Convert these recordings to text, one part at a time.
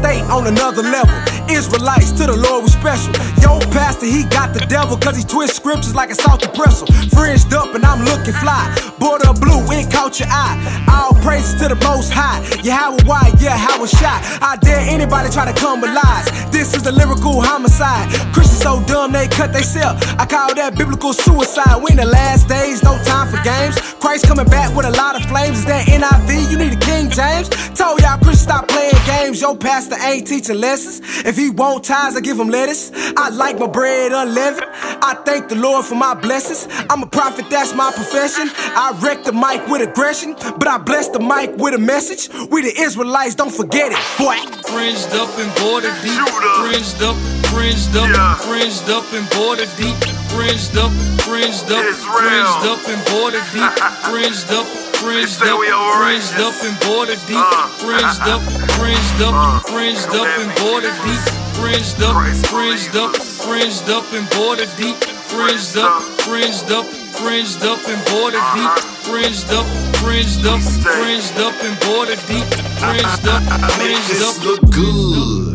On another level. Israelites to the Lord was special. Yo, pastor, he got the devil, cause he twist scriptures like a salty pretzel. Fringed up and I'm looking fly. Border blue, it caught your eye. All praises to the most high. Yeah, how a why, yeah, how a shot. I dare anybody try to come with lies. This is the lyrical homicide. Christians so dumb they cut they self. I call that biblical suicide. We in the last days, no time for games. Christ coming back with a lot of flames. Is that NIV? You need a King James? Your pastor ain't teaching lessons. If he want ties, I give him lettuce. I like my bread unleavened. I thank the Lord for my blessings. I'm a prophet, that's my profession. I wreck the mic with aggression, but I bless the mic with a message. We the Israelites, don't forget it, boy. Fringed up and border deep. Fringed up, fringed up, Yeah. fringed up and border deep. Fringed up, fringed up, fringed up and border deep. Fringed up, fringed up, we all right. fringed up and border deep. Uh. Fringed up, fringed up, Uh. fringed up and border deep. Fringed up, fringed up, fringed up and border deep. Fringed up, fringed up, fringed up and border deep. Fringed up, fringed up, fringed up and border deep. Fringed up, fringed up. look good.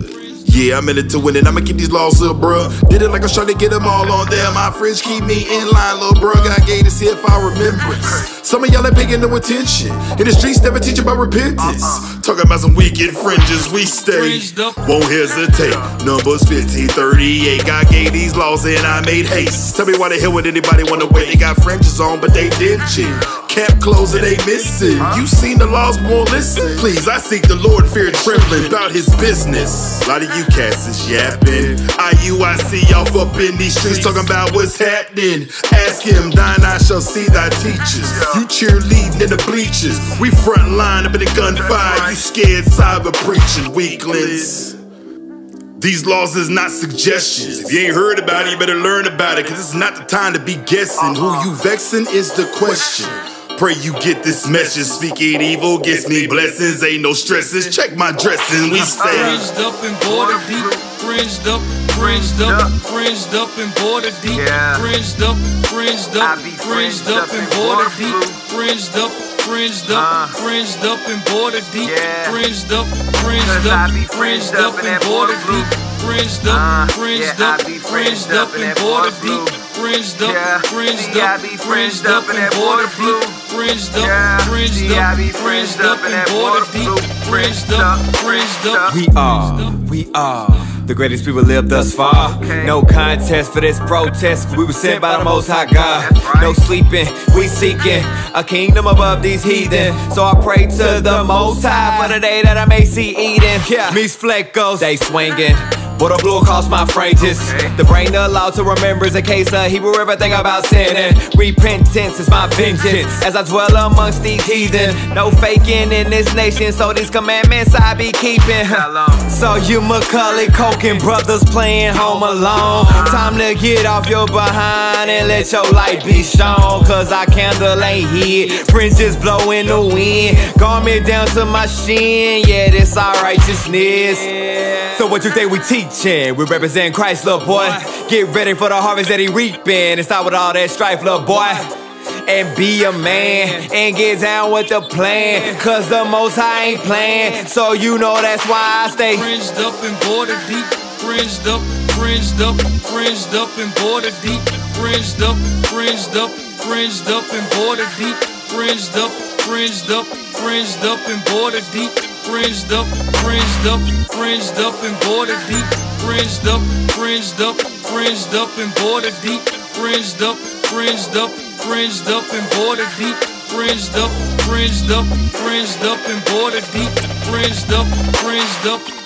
Yeah, I'm in it to win it. I'ma keep these laws up, bruh. Did it like I'm trying to get them all on there. My friends keep me in line, little bruh. Got gay to see if I remembrance. Some of y'all ain't paying no attention. In the streets, never teach about repentance. Talking about some wicked fringes, we stay. Won't hesitate. Numbers 1538. God gave these laws and I made haste. Tell me why the hell would anybody wanna wait? They got fringes on, but they dingy. Camp clothes and they missing. You seen the laws, won't listen. Please, I seek the Lord, fear trembling about his business. A lot of you cats is yapping. IUIC off up in these streets talking about what's happening. Ask him, thine I shall see thy teachers. You cheerleading in the bleachers. We front line up in the gunfire. You scared cyber preaching weaklings. These laws is not suggestions. If you ain't heard about it, you better learn about it. Cause it's not the time to be guessing. Who you vexing is the question. Pray you get this message. Speaking evil gets me blessings. Ain't no stresses. Check my dressing. We stay. Fringed up and border deep. Fringed up, fringed up, fringed up and border deep. Fringed up, fringed I up, be fringed up and border deep. Fringed up, fringed Uh. up, fringed up and border deep. Fringed up, fringed Cause I up, be fringed fringed up up in and border border deep. Fringed Uh, up, fringed yeah, I up, be fringed fringed up up in and border border deep. Blue. Fringed Yeah. up, fringed See, up, be fringed fringed up up in and that border border blue. Fringed Yeah. up, fringed See, I up, fringed fringed up up in and that border border deep. blue. Fringed Fringed up, up, fringed fringed up. up. We are, we are the greatest people live thus far. Okay. No contest for this protest. We were sent by the Most High God. Right. No sleeping, we seeking a kingdom above these heathen. So I pray to the Most High for the day that I may see Eden. Yeah, Mis flecos, they swinging. But a blue across my. Okay. The brain allowed to remember is a case of Hebrew everything about sin and Repentance is my vengeance as I dwell amongst these heathen. No faking in this nation, so these commandments I be keeping. So you Macaulay Culkin brothers playing home alone. Uh-huh. Time to get off your behind and let your light be shown. Cause our candle ain't hid. Fringes blowing the wind. Garment down to my shin. Yeah, this our righteousness. So what you think we teaching? We represent Christ, little boy. Get ready for the harvest that he reaping. And stop with all that strife, little boy. And be a man and get down with the plan. Cause the most high ain't playing. So you know that's why I stay. Fringed up and border deep. Fringed up, fringed up, fringed up and border deep. Fringed up, fringed up, fringed up and border deep. Fringed up, fringed up, fringed up and border deep. Fringed up, fringed up, fringed up and border deep. Fringed up, fringed up, fringed up and border deep. Fringed up, fringed up, fringed up and border deep. Fringed up, fringed up, fringed up and border deep. Fringed up, fringed up,